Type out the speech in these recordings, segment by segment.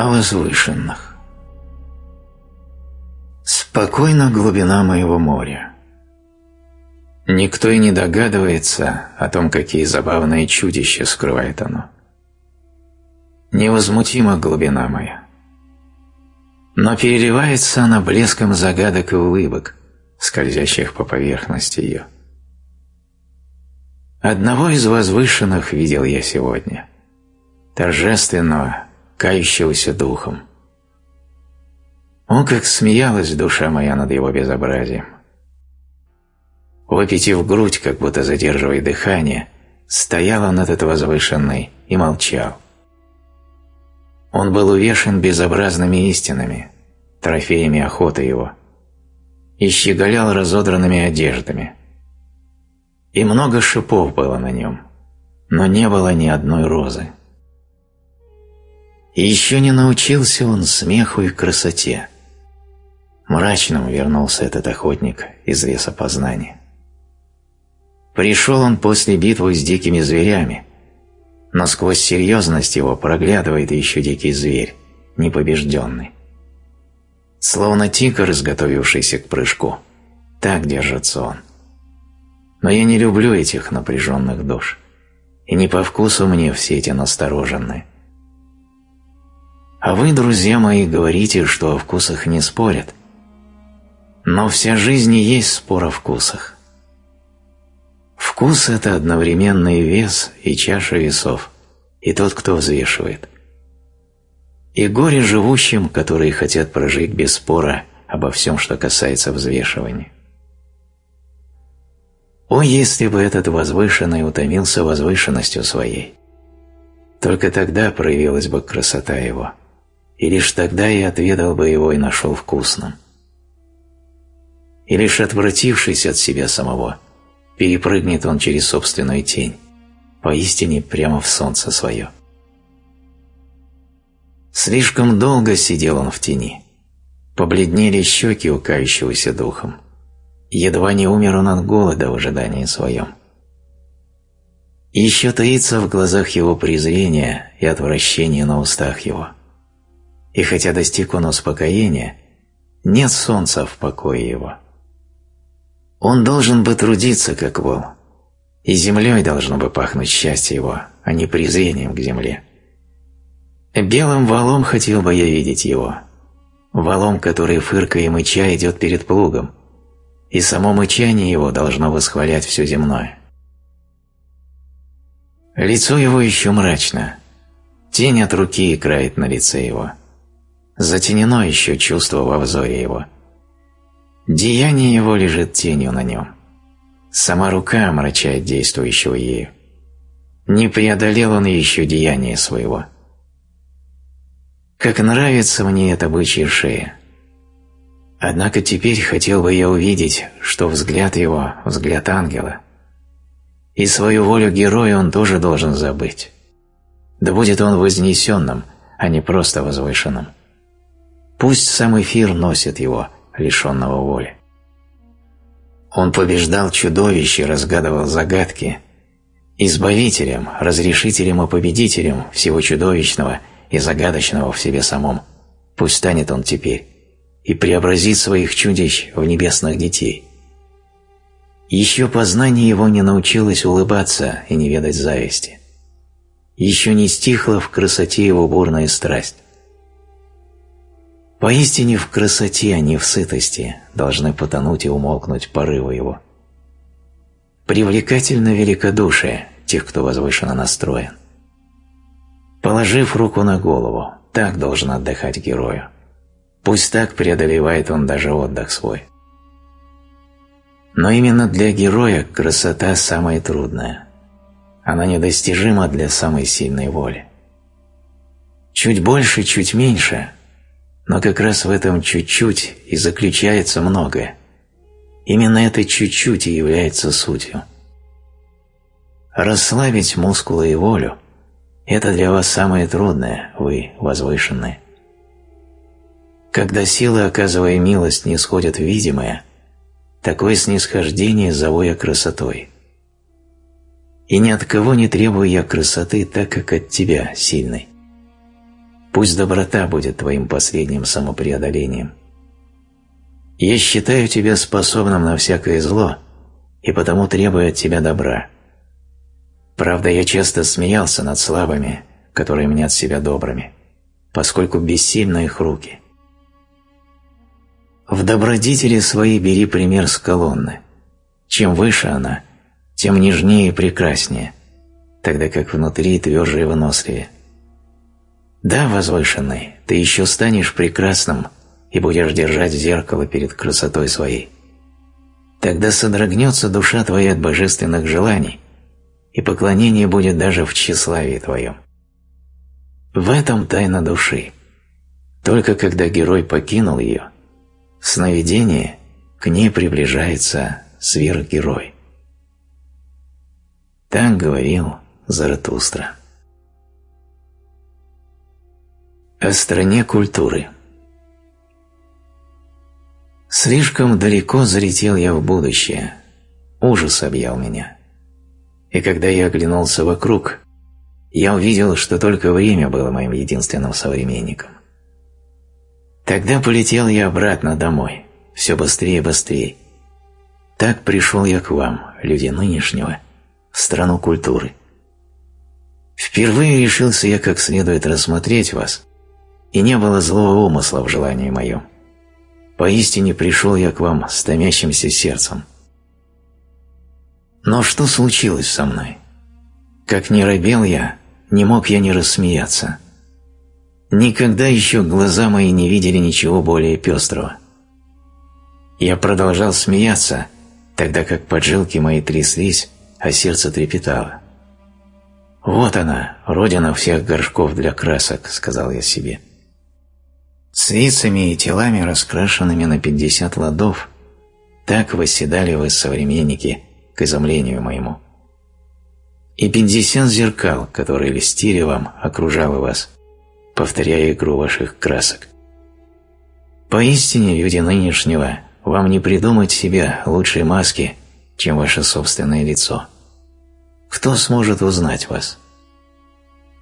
о возвышенных. Спокойна глубина моего моря. Никто и не догадывается о том, какие забавные чудища скрывает оно. Невозмутима глубина моя. Но переливается она блеском загадок и улыбок, скользящих по поверхности ее. Одного из возвышенных видел я сегодня, торжественного, кающегося духом. О, как смеялась душа моя над его безобразием! Выпитив грудь, как будто задерживая дыхание, стоял он этот возвышенный и молчал. Он был увешан безобразными истинами, трофеями охоты его, и щеголял разодранными одеждами. И много шипов было на нем, но не было ни одной розы. Еще не научился он смеху и красоте. Мрачным вернулся этот охотник из леса познания. Пришел он после битвы с дикими зверями, но сквозь серьезность его проглядывает еще дикий зверь, непобежденный. Словно тигр, изготовившийся к прыжку, так держится он. Но я не люблю этих напряженных душ, и не по вкусу мне все эти настороженные. А вы, друзья мои, говорите, что о вкусах не спорят. Но вся жизнь и есть спор о вкусах. Вкус – это одновременный вес и чаша весов, и тот, кто взвешивает. И горе живущим, которые хотят прожить без спора обо всем, что касается взвешивания. О, если бы этот возвышенный утомился возвышенностью своей! Только тогда проявилась бы красота его – и лишь тогда я отведал бы его и нашел вкусным. И лишь отвратившись от себя самого, перепрыгнет он через собственную тень, поистине прямо в солнце свое. Слишком долго сидел он в тени, побледнели щеки у кающегося духом, едва не умер он от голода в ожидании своем. Еще таится в глазах его презрение и отвращение на устах его – и хотя достиг он успокоения, нет солнца в покое его. Он должен бы трудиться, как вол, и землей должно бы пахнуть счастье его, а не презрением к земле. Белым валом хотел бы я видеть его, валом, который, фыркая и мыча, идет перед плугом, и само мычание его должно восхвалять все земное. Лицо его еще мрачно, тень от руки играет на лице его – затенено еще чувство во взоре его. Деяние его лежит тенью на нем. Сама рука омрачает действующего ею. Не преодолел он еще деяние своего. Как нравится мне эта бычья шея. Однако теперь хотел бы я увидеть, что взгляд его – взгляд ангела. И свою волю героя он тоже должен забыть. Да будет он вознесенным, а не просто возвышенным. Пусть сам эфир носит его, лишенного воли. Он побеждал чудовищ и разгадывал загадки. Избавителем, разрешителем и победителем всего чудовищного и загадочного в себе самом пусть станет он теперь и преобразит своих чудищ в небесных детей. Еще познание его не научилось улыбаться и не ведать зависти. Еще не стихла в красоте его бурная страсть. Поистине в красоте, а не в сытости должны потонуть и умолкнуть порывы его. Привлекательно великодушие тех, кто возвышенно настроен. Положив руку на голову, так должен отдыхать герою. Пусть так преодолевает он даже отдых свой. Но именно для героя красота самая трудная. Она недостижима для самой сильной воли. Чуть больше, чуть меньше – но как раз в этом чуть-чуть и заключается многое. Именно это чуть-чуть и является сутью. Расслабить мускулы и волю – это для вас самое трудное, вы возвышенные. Когда силы, оказывая милость, не сходят в видимое, такое снисхождение зову я красотой. И ни от кого не требую я красоты, так как от тебя, сильный. Пусть доброта будет твоим последним самопреодолением. Я считаю тебя способным на всякое зло, и потому требую от тебя добра. Правда, я часто смеялся над слабыми, которые мнят себя добрыми, поскольку бессильны их руки. В добродетели своей бери пример с колонны. Чем выше она, тем нежнее и прекраснее, тогда как внутри тверже и выносливее. Да, возвышенный, ты еще станешь прекрасным и будешь держать зеркало перед красотой своей. Тогда содрогнется душа твоя от божественных желаний, и поклонение будет даже в тщеславии твоем. В этом тайна души. Только когда герой покинул ее, в сновидении к ней приближается сверхгерой. Так говорил Заратустра. О стране культуры. Слишком далеко залетел я в будущее. Ужас объял меня. И когда я оглянулся вокруг, я увидел, что только время было моим единственным современником. Тогда полетел я обратно домой, все быстрее и быстрее. Так пришел я к вам, люди нынешнего, в страну культуры. Впервые решился я как следует рассмотреть вас и не было злого умысла в желании моем. Поистине пришел я к вам с томящимся сердцем. Но что случилось со мной? Как не робел я, не мог я не рассмеяться. Никогда еще глаза мои не видели ничего более пестрого. Я продолжал смеяться, тогда как поджилки мои тряслись, а сердце трепетало. «Вот она, родина всех горшков для красок», — сказал я себе с лицами и телами, раскрашенными на пятьдесят ладов, так восседали вы, современники, к изумлению моему. И пятьдесят зеркал, которые листили вам, окружало вас, повторяя игру ваших красок. Поистине, люди нынешнего, вам не придумать себе лучшей маски, чем ваше собственное лицо. Кто сможет узнать вас?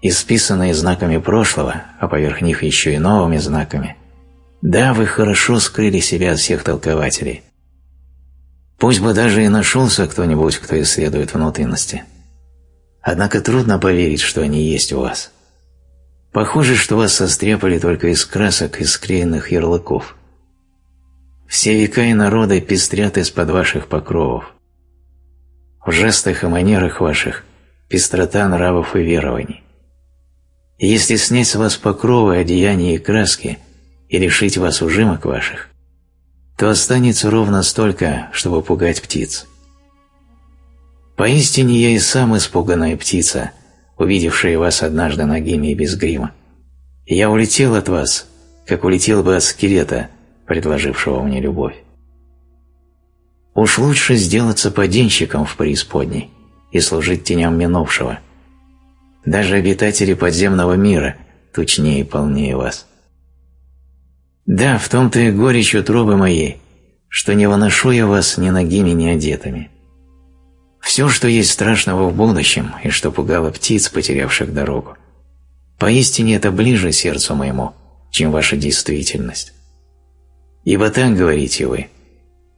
Исписанные знаками прошлого, а поверх них еще и новыми знаками, да, вы хорошо скрыли себя от всех толкователей. Пусть бы даже и нашелся кто-нибудь, кто исследует внутренности. Однако трудно поверить, что они есть у вас. Похоже, что вас состряпали только из красок и склеенных ярлыков. Все века и народы пестрят из-под ваших покровов. В жестах и манерах ваших пестрота нравов и верований. Если снять с вас покровы, одеяния и краски и лишить вас ужимок ваших, то останется ровно столько, чтобы пугать птиц. Поистине я и сам испуганная птица, увидевшая вас однажды нагими и без грима. Я улетел от вас, как улетел бы от скелета, предложившего мне любовь. Уж лучше сделаться поденщиком в преисподней и служить теням минувшего – даже обитатели подземного мира тучнее и полнее вас. Да, в том-то и горечь утробы моей, что не выношу я вас ни ногими, ни одетыми. Все, что есть страшного в будущем и что пугало птиц, потерявших дорогу, поистине это ближе сердцу моему, чем ваша действительность. Ибо так говорите вы,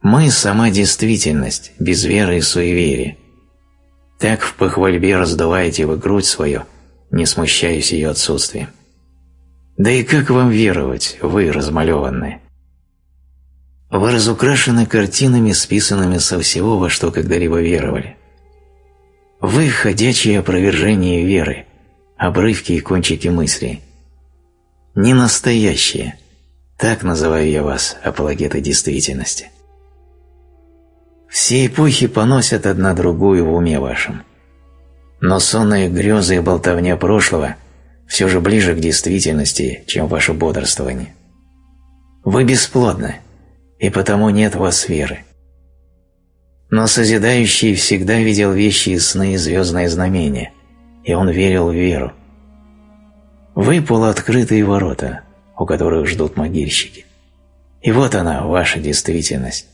мы – сама действительность, без веры и суеверия, так в похвальбе раздуваете вы грудь свою, не смущаясь ее отсутствием. Да и как вам веровать, вы размалеванные? Вы разукрашены картинами, списанными со всего, во что когда-либо веровали. Вы – ходячие опровержения веры, обрывки и кончики мыслей. Не настоящие, так называю я вас, апологеты действительности. Все эпохи поносят одна другую в уме вашем. Но сонные грезы и болтовня прошлого все же ближе к действительности, чем ваше бодрствование. Вы бесплодны, и потому нет в вас веры. Но Созидающий всегда видел вещи из сны и звездные знамения, и он верил в веру. Вы полуоткрытые ворота, у которых ждут могильщики. И вот она, ваша действительность.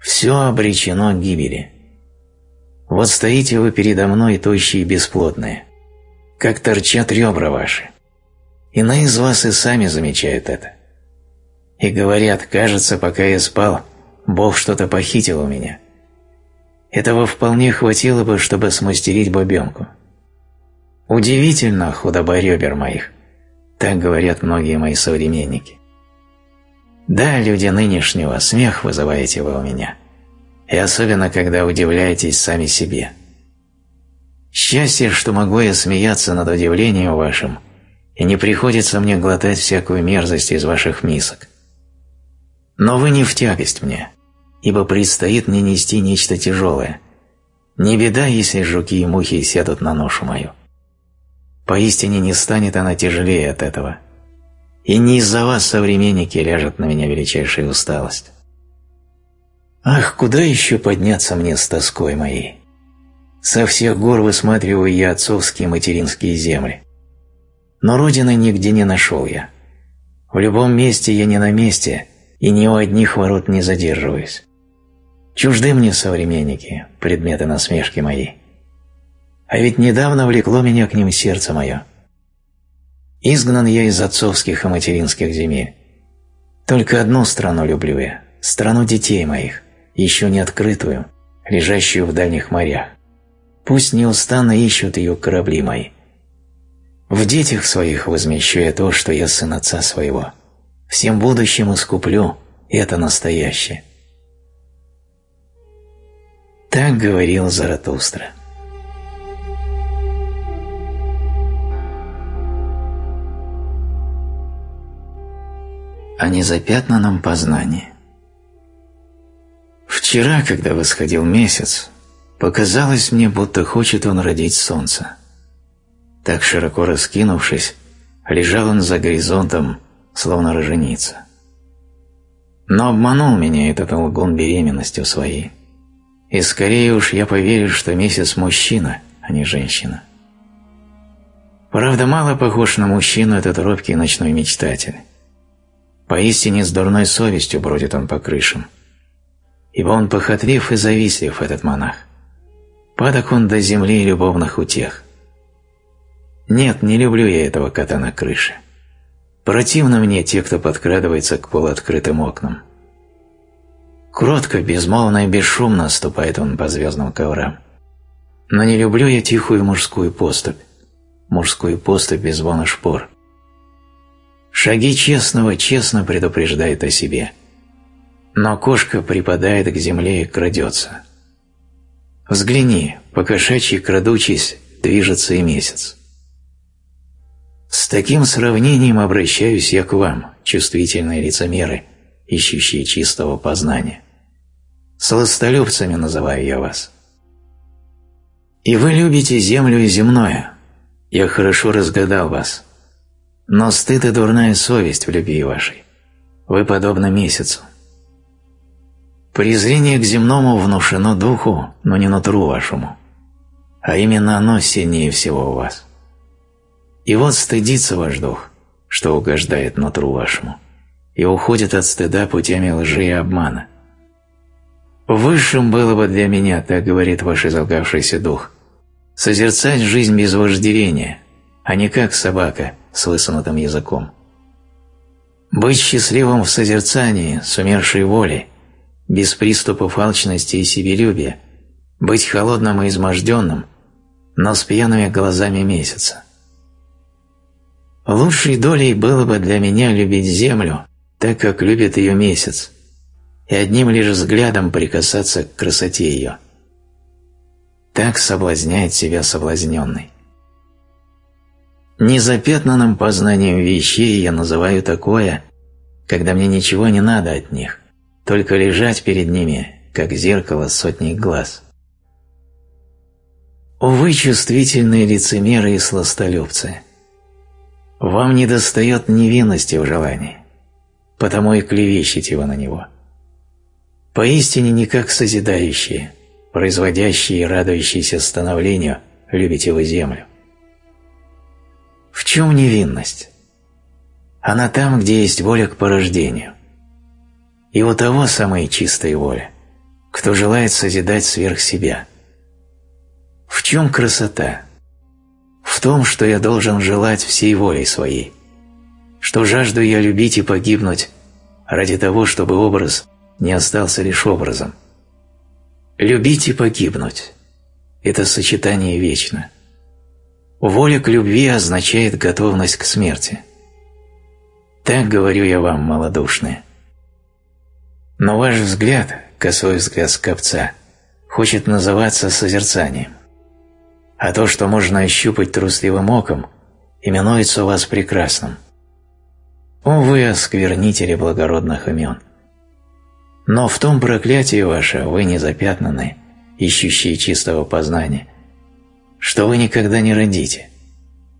Все обречено к гибели. Вот стоите вы передо мной, тощие и бесплотные, как торчат ребра ваши. Иные из вас и сами замечают это. И говорят, кажется, пока я спал, Бог что-то похитил у меня. Этого вполне хватило бы, чтобы смастерить бабенку. Удивительно худоба ребер моих. Так говорят многие мои современники. Да, люди нынешнего, смех вызываете вы у меня. И особенно, когда удивляетесь сами себе. Счастье, что могу я смеяться над удивлением вашим, и не приходится мне глотать всякую мерзость из ваших мисок. Но вы не в тягость мне, ибо предстоит мне нести нечто тяжелое. Не беда, если жуки и мухи сядут на ношу мою. Поистине не станет она тяжелее от этого. И не из-за вас, современники, ляжет на меня величайшая усталость. Ах, куда еще подняться мне с тоской моей? Со всех гор высматриваю я отцовские материнские земли. Но родины нигде не нашел я. В любом месте я не на месте, и ни у одних ворот не задерживаюсь. Чужды мне современники, предметы насмешки моей. А ведь недавно влекло меня к ним сердце мое. Изгнан я из отцовских и материнских земель. Только одну страну люблю я, страну детей моих, еще не открытую, лежащую в дальних морях. Пусть неустанно ищут ее корабли мои. В детях своих возмещу я то, что я сын отца своего. Всем будущим искуплю, это настоящее. Так говорил Заратустра. О незапятнанном познании. Вчера, когда восходил месяц, показалось мне, будто хочет он родить солнце. Так широко раскинувшись, лежал он за горизонтом, словно роженица. Но обманул меня этот лгун беременностью своей. И скорее уж я поверю, что месяц мужчина, а не женщина. Правда, мало похож на мужчину этот робкий ночной мечтатель. Поистине с дурной совестью бродит он по крышам. Ибо он похотлив и завистлив, этот монах. Падок он до земли любовных утех. Нет, не люблю я этого кота на крыше. Противно мне те, кто подкрадывается к полуоткрытым окнам. Кротко, безмолвно и бесшумно ступает он по звездным коврам. Но не люблю я тихую мужскую поступь, мужскую поступь без звона шпор. Шаги честного честно предупреждают о себе. Но кошка припадает к земле и крадется. Взгляни, по кошачьи крадучись, движется и месяц. С таким сравнением обращаюсь я к вам, чувствительные лицемеры, ищущие чистого познания. Сластолюбцами называю я вас. И вы любите землю и земное. Я хорошо разгадал вас. Но стыд и дурная совесть в любви вашей. Вы подобны месяцу. Презрение к земному внушено духу, но не нутру вашему. А именно оно сильнее всего у вас. И вот стыдится ваш дух, что угождает нутру вашему, и уходит от стыда путями лжи и обмана. Высшим было бы для меня, так говорит ваш изолгавшийся дух, созерцать жизнь без вожделения, а не как собака – с высунутым языком. Быть счастливым в созерцании, с умершей волей, без приступов алчности и себелюбия, быть холодным и изможденным, но с пьяными глазами месяца. Лучшей долей было бы для меня любить землю, так как любит ее месяц, и одним лишь взглядом прикасаться к красоте ее. Так соблазняет себя соблазненный. Незапятнанным познанием вещей я называю такое, когда мне ничего не надо от них, только лежать перед ними, как зеркало сотни глаз. Увы, чувствительные лицемеры и сластолюбцы, вам недостает невинности в желании, потому и клевещете вы на него. Поистине не как созидающие, производящие и радующиеся становлению, любите вы землю. Чем невинность? Она там, где есть воля к порождению. И у того самая чистая воля, кто желает созидать сверх себя. В чем красота? В том, что я должен желать всей волей своей, что жажду я любить и погибнуть ради того, чтобы образ не остался лишь образом. Любить и погибнуть – это сочетание вечно. Воля к любви означает готовность к смерти. Так говорю я вам, малодушные. Но ваш взгляд, косой взгляд скопца, хочет называться созерцанием. А то, что можно ощупать трусливым оком, именуется у вас прекрасным – о вы, осквернители благородных имен! Но в том проклятии ваше вы не запятнаны, ищущие чистого познания, что вы никогда не родите,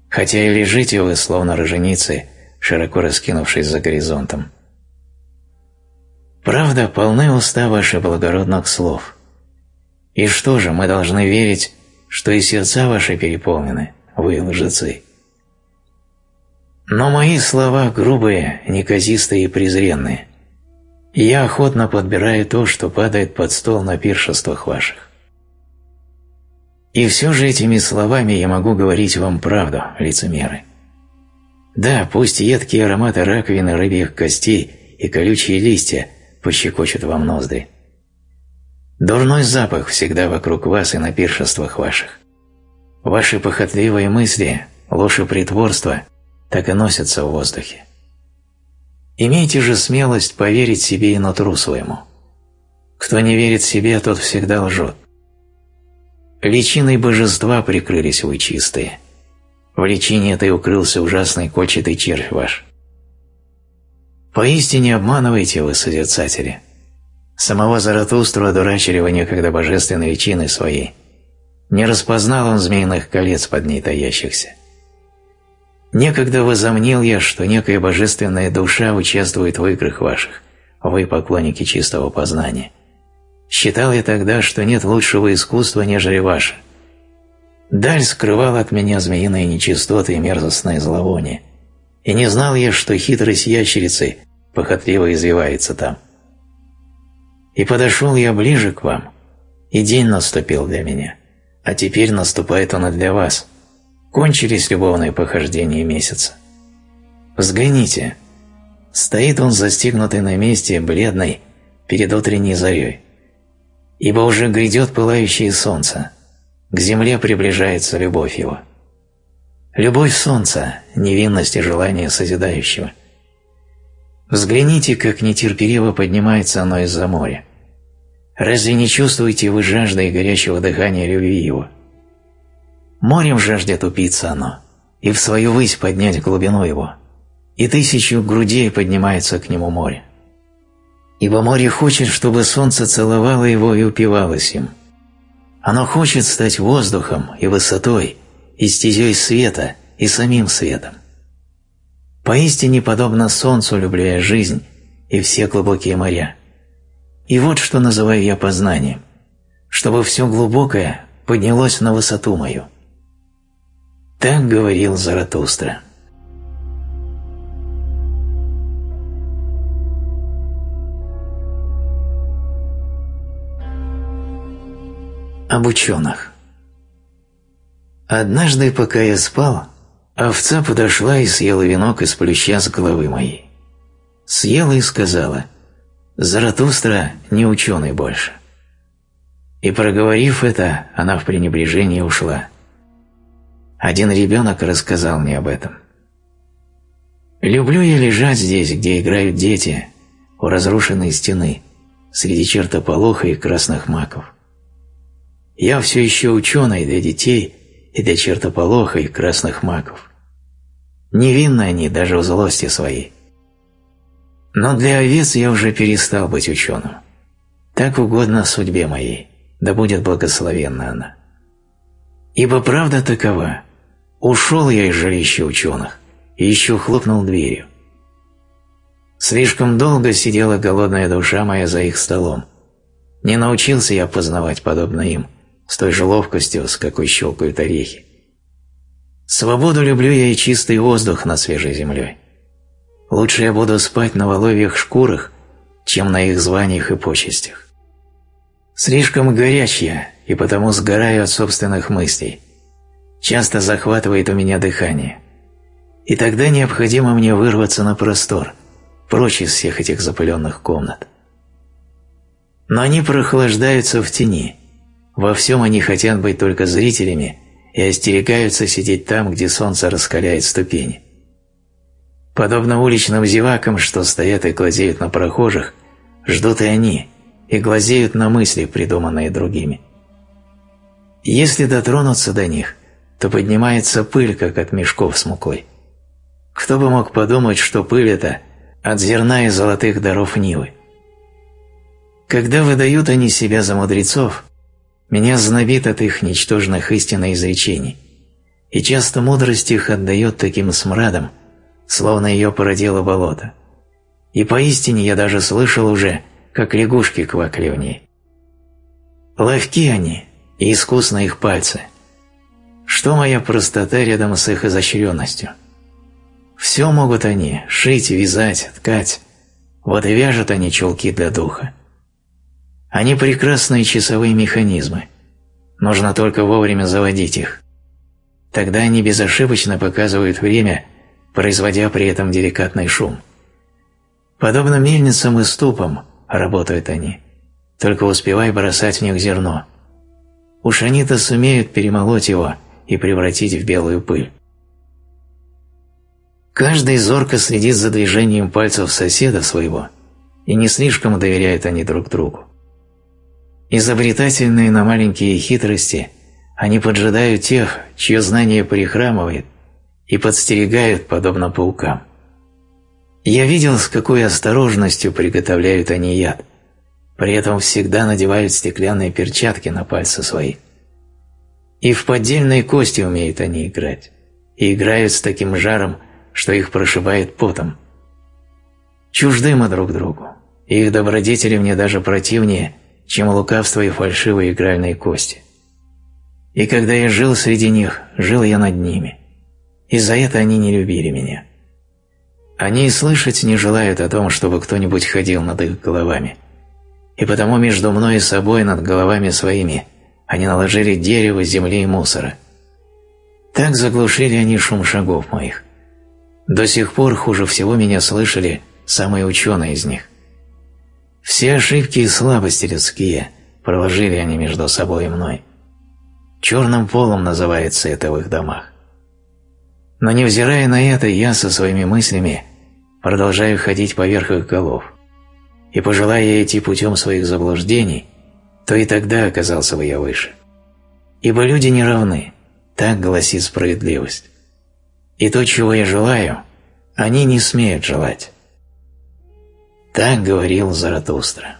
хотя и лежите вы, словно роженицы, широко раскинувшись за горизонтом. Правда, полны уста ваши благородных слов. И что же, мы должны верить, что и сердца ваши переполнены, вы лжецы. Но мои слова грубые, неказистые и презренные. Я охотно подбираю то, что падает под стол на пиршествах ваших. И все же этими словами я могу говорить вам правду, лицемеры. Да, пусть едкие ароматы раковины рыбьих костей и колючие листья пощекочут вам ноздри. Дурной запах всегда вокруг вас и на пиршествах ваших. Ваши похотливые мысли, ложь и притворство так и носятся в воздухе. Имейте же смелость поверить себе и нутру своему. Кто не верит себе, тот всегда лжет. Личиной божества прикрылись вы чистые. В личине этой укрылся ужасный кольчатый червь ваш. Поистине обманываете вы, созерцатели. Самого Заратустру одурачили вы некогда божественной личиной своей. Не распознал он змеиных колец под ней таящихся. Некогда возомнил я, что некая божественная душа участвует в играх ваших, вы поклонники чистого познания. Считал я тогда, что нет лучшего искусства, нежели ваше. Даль скрывал от меня змеиные нечистоты и мерзостное зловоние, и не знал я, что хитрость ящерицы похотливо извивается там. И подошел я ближе к вам, и день наступил для меня, а теперь наступает он и для вас – Кончились любовные похождения месяца. Взгляните. Стоит он застигнутый на месте, бледный, перед утренней зарей. Ибо уже грядет пылающее солнце. К земле приближается любовь его. Любовь солнца, невинность и желание созидающего. Взгляните, как нетерпеливо поднимается оно из-за моря. Разве не чувствуете вы жажды и горячего дыхания любви его? Морем жаждет упиться оно, и в свою высь поднять глубину его, и тысячу грудей поднимается к нему море. Ибо море хочет, чтобы солнце целовало его и упивалось им. Оно хочет стать воздухом и высотой, и стезей света, и самим светом. Поистине подобно солнцу люблю я жизнь и все глубокие моря. И вот что называю я познанием, чтобы все глубокое поднялось на высоту мою. Так говорил Заратустра. Об ученых. Однажды, пока я спал, овца подошла и съела венок из плюща с головы моей. Съела и сказала, «Заратустра не ученый больше». И проговорив это, она в пренебрежении ушла. Один ребенок рассказал мне об этом. Люблю я лежать здесь, где играют дети, у разрушенной стены, среди чертополоха и красных маков. Я все еще ученый для детей и для чертополоха и красных маков. Невинны они даже в злости своей. Но для овец я уже перестал быть ученым. Так угодно судьбе моей, да будет благословенна она. Ибо правда такова, Ушел я из жилища ученых и еще хлопнул дверью. Слишком долго сидела голодная душа моя за их столом. Не научился я познавать подобно им, с той же ловкостью, с какой щелкают орехи. Свободу люблю я и чистый воздух над свежей землей. Лучше я буду спать на воловьих шкурах, чем на их званиях и почестях. Слишком горяч я, и потому сгораю от собственных мыслей – часто захватывает у меня дыхание. И тогда необходимо мне вырваться на простор, прочь из всех этих запыленных комнат. Но они прохлаждаются в тени. Во всем они хотят быть только зрителями и остерегаются сидеть там, где солнце раскаляет ступени. Подобно уличным зевакам, что стоят и глазеют на прохожих, ждут и они, и глазеют на мысли, придуманные другими. Если дотронуться до них, то поднимается пыль, как от мешков с мукой. Кто бы мог подумать, что пыль это от зерна и золотых даров Нивы. Когда выдают они себя за мудрецов, меня знобит от их ничтожных истин и изречений, и часто мудрость их отдает таким смрадом, словно ее породило болото. И поистине я даже слышал уже, как лягушки квакали в ней. Ловки они, и искусны их пальцы. Что моя простота рядом с их изощренностью? Все могут они – шить, вязать, ткать. Вот и вяжут они чулки для духа. Они прекрасные часовые механизмы. Нужно только вовремя заводить их. Тогда они безошибочно показывают время, производя при этом деликатный шум. Подобно мельницам и ступам работают они, только успевай бросать в них зерно. Уж они-то сумеют перемолоть его и превратить в белую пыль. Каждый зорко следит за движением пальцев соседа своего, и не слишком доверяют они друг другу. Изобретательные на маленькие хитрости, они поджидают тех, чье знание прихрамывает, и подстерегают, подобно паукам. Я видел, с какой осторожностью приготовляют они яд. При этом всегда надевают стеклянные перчатки на пальцы свои. И в поддельные кости умеют они играть. И играют с таким жаром, что их прошибает потом. Чужды мы друг другу. Их добродетели мне даже противнее, чем лукавство и фальшивые игральные кости. И когда я жил среди них, жил я над ними. И за это они не любили меня. Они и слышать не желают о том, чтобы кто-нибудь ходил над их головами. И потому между мной и собой над головами своими они наложили дерево, земли и мусора. Так заглушили они шум шагов моих. До сих пор хуже всего меня слышали самые ученые из них. Все ошибки и слабости людские проложили они между собой и мной. Черным полом называется это в их домах. Но невзирая на это, я со своими мыслями продолжаю ходить поверх их голов. И пожелая идти путем своих заблуждений, то и тогда оказался бы я выше. Ибо люди не равны, так гласит справедливость. И то, чего я желаю, они не смеют желать. Так говорил Заратустра.